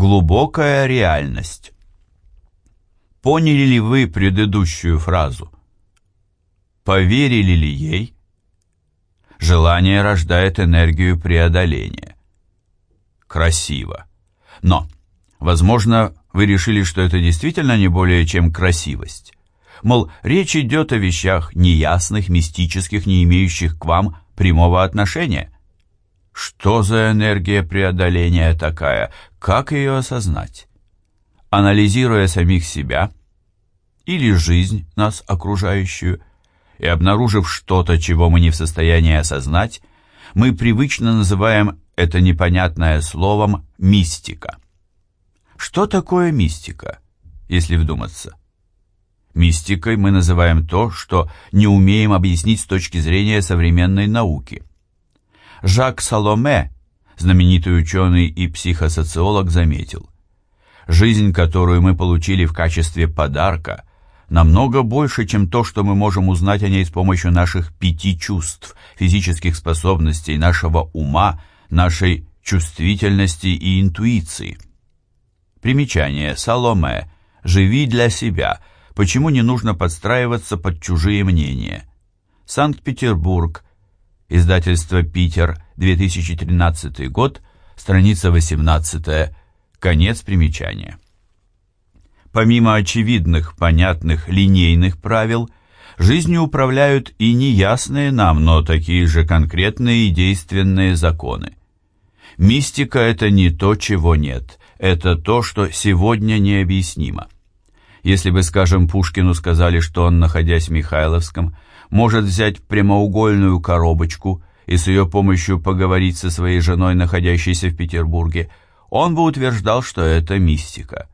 Глубокая реальность. Поняли ли вы предыдущую фразу? Поверили ли ей? Желание рождает энергию преодоления. Красиво. Но, возможно, вы решили, что это действительно не более чем красивость. Мол, речь идет о вещах неясных, мистических, не имеющих к вам прямого отношения. Что за энергия преодоления такая? Как ее осознать? Анализируя самих себя или жизнь нас окружающую, и обнаружив что-то, чего мы не в состоянии осознать, мы привычно называем это непонятное словом «мистика». Что такое мистика, если вдуматься? Мистикой мы называем то, что не умеем объяснить с точки зрения современной науки. Жак Саломе, знаменитый ученый и психосоциолог, заметил, «Жизнь, которую мы получили в качестве подарка, намного больше, чем то, что мы можем узнать о ней с помощью наших пяти чувств, физических способностей, нашего ума, нашей чувствительности и интуиции». Примечание. Саломе. «Живи для себя», Почему не нужно подстраиваться под чужие мнения? Санкт-Петербург. Издательство «Питер», 2013 год, страница 18, конец примечания. Помимо очевидных, понятных, линейных правил, жизнью управляют и неясные нам, но такие же конкретные и действенные законы. Мистика – это не то, чего нет, это то, что сегодня необъяснимо. Если бы, скажем, Пушкину сказали, что он, находясь в Михайловском, может взять прямоугольную коробочку и с ее помощью поговорить со своей женой, находящейся в Петербурге, он бы утверждал, что это мистика.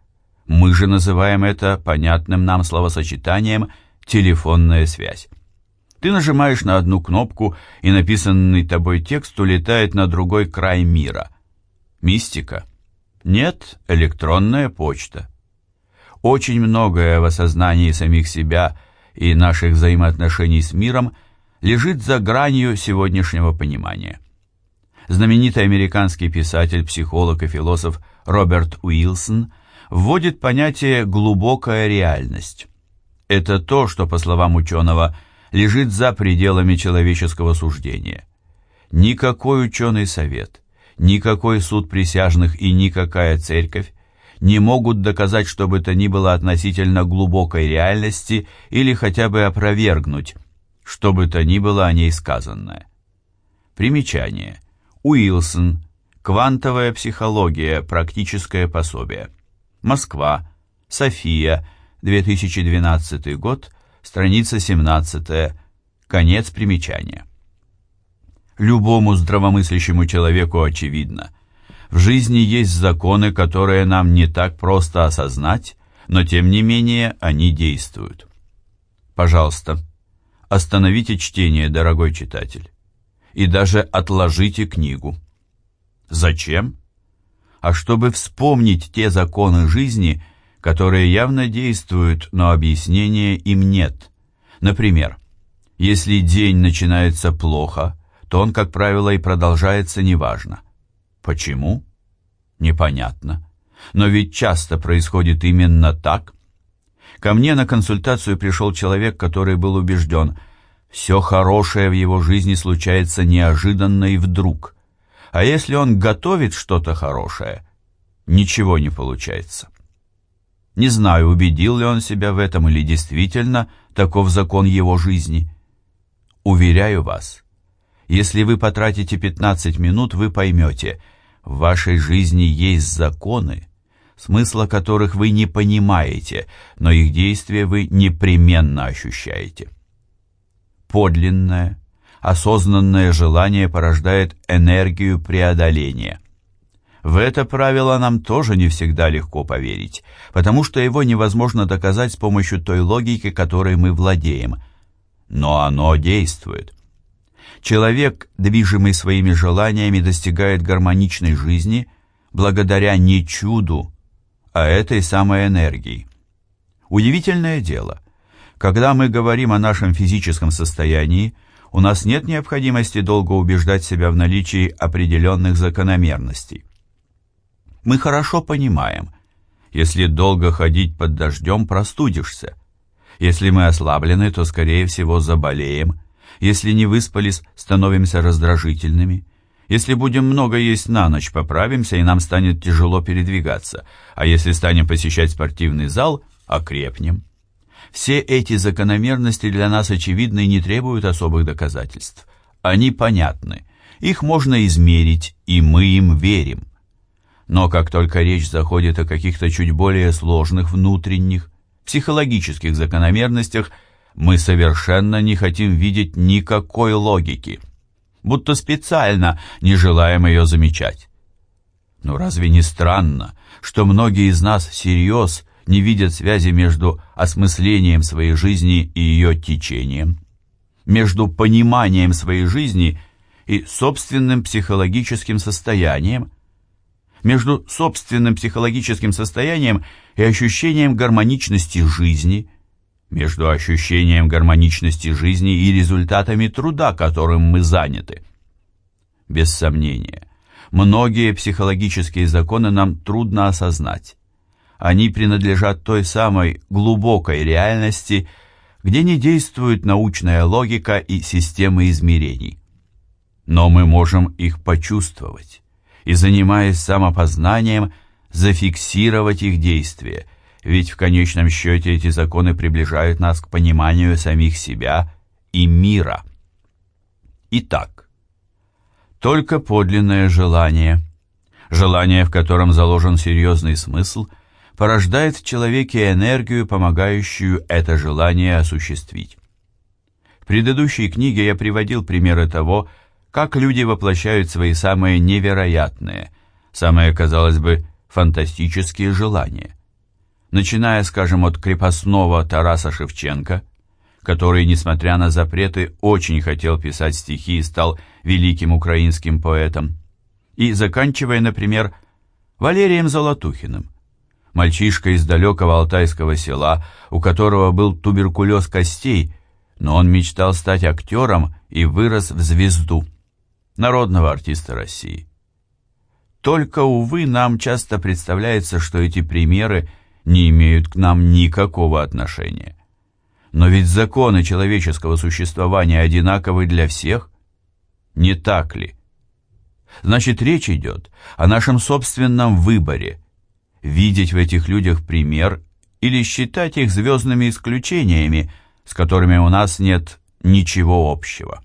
Мы же называем это понятным нам словосочетанием «телефонная связь». Ты нажимаешь на одну кнопку, и написанный тобой текст улетает на другой край мира. Мистика? Нет, электронная почта. Очень многое в осознании самих себя и наших взаимоотношений с миром лежит за гранью сегодняшнего понимания. Знаменитый американский писатель, психолог и философ Роберт Уилсон вводит понятие «глубокая реальность». Это то, что, по словам ученого, лежит за пределами человеческого суждения. Никакой ученый совет, никакой суд присяжных и никакая церковь не могут доказать что бы то ни было относительно глубокой реальности или хотя бы опровергнуть, что бы то ни было о ней сказанное. Примечание. Уилсон. Квантовая психология. Практическое пособие. Москва. София. 2012 год. Страница 17. Конец примечания. Любому здравомыслящему человеку очевидно, в жизни есть законы, которые нам не так просто осознать, но тем не менее они действуют. Пожалуйста, остановите чтение, дорогой читатель, и даже отложите книгу. Зачем? А чтобы вспомнить те законы жизни, которые явно действуют, но объяснения им нет. Например, если день начинается плохо, то он, как правило, и продолжается неважно. Почему? Непонятно. Но ведь часто происходит именно так. Ко мне на консультацию пришел человек, который был убежден, все хорошее в его жизни случается неожиданно и вдруг. А если он готовит что-то хорошее, ничего не получается. Не знаю, убедил ли он себя в этом или действительно таков закон его жизни. Уверяю вас, если вы потратите 15 минут, вы поймете – в вашей жизни есть законы, смысла которых вы не понимаете, но их действия вы непременно ощущаете. Подлинное, осознанное желание порождает энергию преодоления. В это правило нам тоже не всегда легко поверить, потому что его невозможно доказать с помощью той логики, которой мы владеем. Но оно действует. Человек, движимый своими желаниями, достигает гармоничной жизни благодаря не чуду, а этой самой энергии. Удивительное дело, когда мы говорим о нашем физическом состоянии, у нас нет необходимости долго убеждать себя в наличии определенных закономерностей. Мы хорошо понимаем, если долго ходить под дождем, простудишься. Если мы ослаблены, то, скорее всего, заболеем. Если не выспались, становимся раздражительными. Если будем много есть на ночь, поправимся, и нам станет тяжело передвигаться. А если станем посещать спортивный зал, окрепнем. Все эти закономерности для нас очевидны и не требуют особых доказательств. Они понятны. Их можно измерить, и мы им верим. Но как только речь заходит о каких-то чуть более сложных внутренних, психологических закономерностях, мы совершенно не хотим видеть никакой логики, будто специально не желаем ее замечать. Но разве не странно, что многие из нас всерьез не видят связи между осмыслением своей жизни и ее течением, между пониманием своей жизни и собственным психологическим состоянием, между собственным психологическим состоянием и ощущением гармоничности жизни, между ощущением гармоничности жизни и результатами труда, которым мы заняты. Без сомнения, многие психологические законы нам трудно осознать. Они принадлежат той самой глубокой реальности, где не действует научная логика и системы измерений. Но мы можем их почувствовать и, занимаясь самопознанием, зафиксировать их действие, ведь в конечном счете эти законы приближают нас к пониманию самих себя и мира. Итак, только подлинное желание, желание, в котором заложен серьезный смысл, порождает в человеке энергию, помогающую это желание осуществить. В предыдущей книге я приводил примеры того, как люди воплощают свои самые невероятные, самые, казалось бы, фантастические желания. Начиная, скажем, от крепостного Тараса Шевченко, который, несмотря на запреты, очень хотел писать стихи и стал великим украинским поэтом, и заканчивая, например, Валерием Золотухиным, мальчишка из далекого алтайского села, у которого был туберкулез костей, но он мечтал стать актером и вырос в звезду народного артиста России. Только, увы, нам часто представляется, что эти примеры не имеют к нам никакого отношения. Но ведь законы человеческого существования одинаковы для всех, не так ли? Значит, речь идет о нашем собственном выборе, видеть в этих людях пример или считать их звездными исключениями, с которыми у нас нет ничего общего.